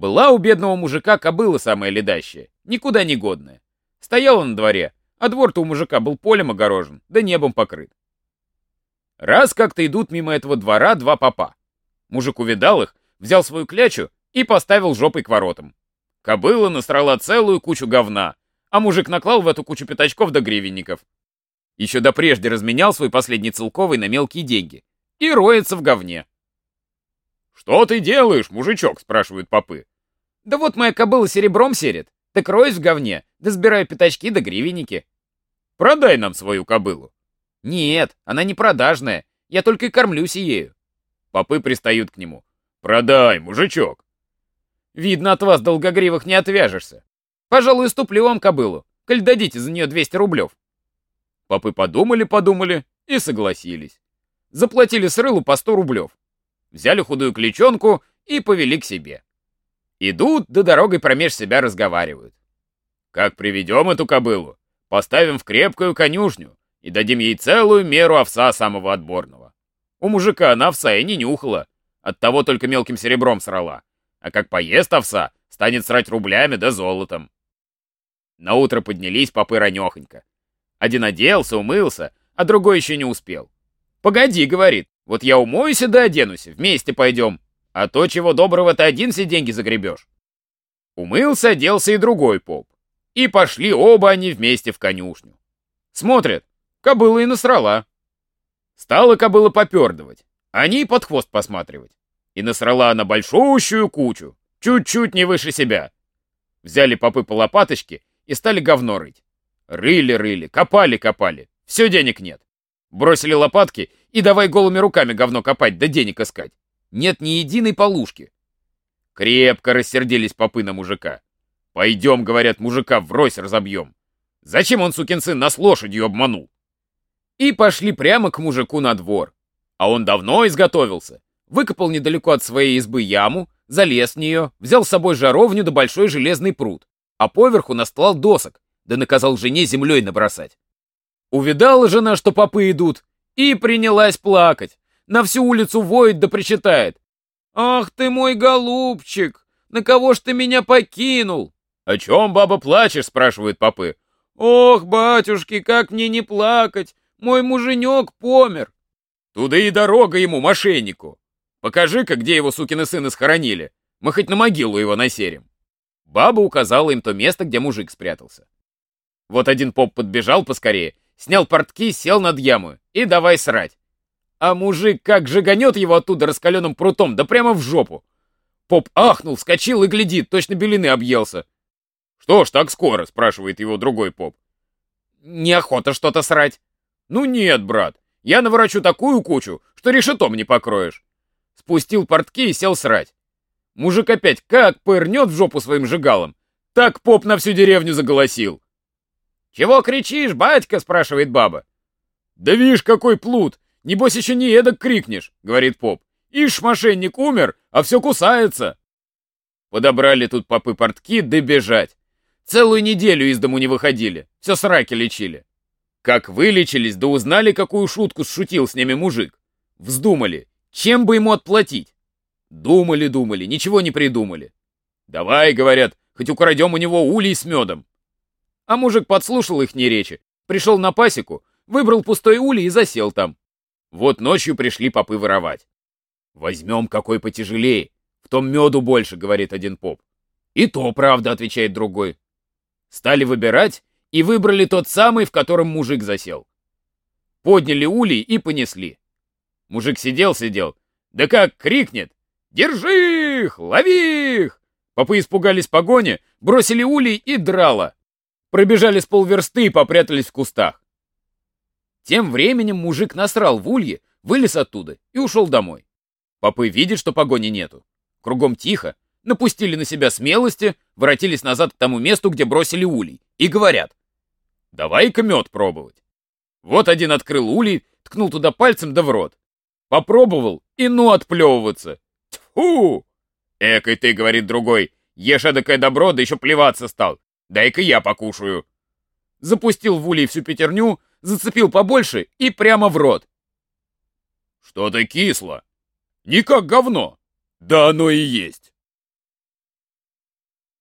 Была у бедного мужика кобыла самая ледащая, никуда не годная. Стояла на дворе, а двор-то у мужика был полем огорожен, да небом покрыт. Раз как-то идут мимо этого двора два попа. Мужик увидал их, взял свою клячу и поставил жопой к воротам. Кобыла насрала целую кучу говна, а мужик наклал в эту кучу пятачков до гривенников. Еще до прежде разменял свой последний целковый на мелкие деньги и роется в говне. «Что ты делаешь, мужичок?» — спрашивают попы. «Да вот моя кобыла серебром серит, так роюсь в говне, да сбираю пятачки да гривенники». «Продай нам свою кобылу». «Нет, она не продажная, я только и кормлюсь ею». Попы пристают к нему. «Продай, мужичок». «Видно, от вас, долгогривых, не отвяжешься. Пожалуй, уступлю вам кобылу, коль дадите за нее 200 рублев». Попы подумали-подумали и согласились. Заплатили с рылу по 100 рублев. Взяли худую кличонку и повели к себе. Идут, да дорогой промеж себя разговаривают. «Как приведем эту кобылу, поставим в крепкую конюшню, и дадим ей целую меру овса самого отборного. У мужика она овса и не нюхала, оттого только мелким серебром срала, а как поест овса, станет срать рублями да золотом. На утро поднялись попы ранехонько. Один оделся, умылся, а другой еще не успел. «Погоди», — говорит, — «вот я умоюсь и да оденусь, вместе пойдем, а то, чего доброго, ты один все деньги загребешь». Умылся, оделся и другой поп. И пошли оба они вместе в конюшню. Смотрят, Кобыла и насрала. Стала кобыла попердывать, они под хвост посматривать. И насрала она большущую кучу, чуть-чуть не выше себя. Взяли попы по лопаточке и стали говно рыть. Рыли-рыли, копали-копали, все денег нет. Бросили лопатки и давай голыми руками говно копать, да денег искать. Нет ни единой полушки. Крепко рассердились попы на мужика. Пойдем, говорят, мужика врозь разобьем. Зачем он, сукин сын, нас лошадью обманул? и пошли прямо к мужику на двор. А он давно изготовился. Выкопал недалеко от своей избы яму, залез в нее, взял с собой жаровню да большой железный пруд, а поверху настлал досок, да наказал жене землей набросать. Увидала жена, что попы идут, и принялась плакать. На всю улицу воет да причитает. «Ах ты мой голубчик! На кого ж ты меня покинул?» «О чем, баба, плачешь?» — спрашивают попы. «Ох, батюшки, как мне не плакать! Мой муженек помер. Туда и дорога ему, мошеннику. Покажи-ка, где его сукины сыны схоронили. Мы хоть на могилу его насерим. Баба указала им то место, где мужик спрятался. Вот один поп подбежал поскорее, снял портки, сел над яму и давай срать. А мужик как жиганет его оттуда раскаленным прутом, да прямо в жопу. Поп ахнул, вскочил и глядит, точно белины объелся. «Что ж так скоро?» — спрашивает его другой поп. «Неохота что-то срать». «Ну нет, брат, я наворочу такую кучу, что решетом не покроешь». Спустил портки и сел срать. Мужик опять как пырнет в жопу своим жигалом. Так поп на всю деревню заголосил. «Чего кричишь, батька?» — спрашивает баба. «Да видишь, какой плут! Небось еще не эдак крикнешь», — говорит поп. «Ишь, мошенник умер, а все кусается». Подобрали тут попы портки, да бежать. Целую неделю из дому не выходили, все сраки лечили. Как вылечились, да узнали, какую шутку шутил с ними мужик. Вздумали, чем бы ему отплатить. Думали-думали, ничего не придумали. Давай, говорят, хоть украдем у него улей с медом. А мужик подслушал их речи, пришел на пасеку, выбрал пустой улей и засел там. Вот ночью пришли попы воровать. Возьмем какой потяжелее, в том меду больше, говорит один поп. И то правда, отвечает другой. Стали выбирать, и выбрали тот самый, в котором мужик засел. Подняли улей и понесли. Мужик сидел-сидел, да как крикнет «Держи их! Лови их!» Попы испугались погони, бросили улей и драло. Пробежали с полверсты и попрятались в кустах. Тем временем мужик насрал в улье, вылез оттуда и ушел домой. Попы видят, что погони нету. Кругом тихо, напустили на себя смелости, воротились назад к тому месту, где бросили улей, и говорят. Давай-ка мед пробовать. Вот один открыл улей, ткнул туда пальцем да в рот. Попробовал и ну отплевываться. Тьфу! Экой ты, говорит другой, ешь эдакое добро, да еще плеваться стал. Дай-ка я покушаю. Запустил в улей всю пятерню, зацепил побольше и прямо в рот. Что-то кисло. Не как говно. Да оно и есть.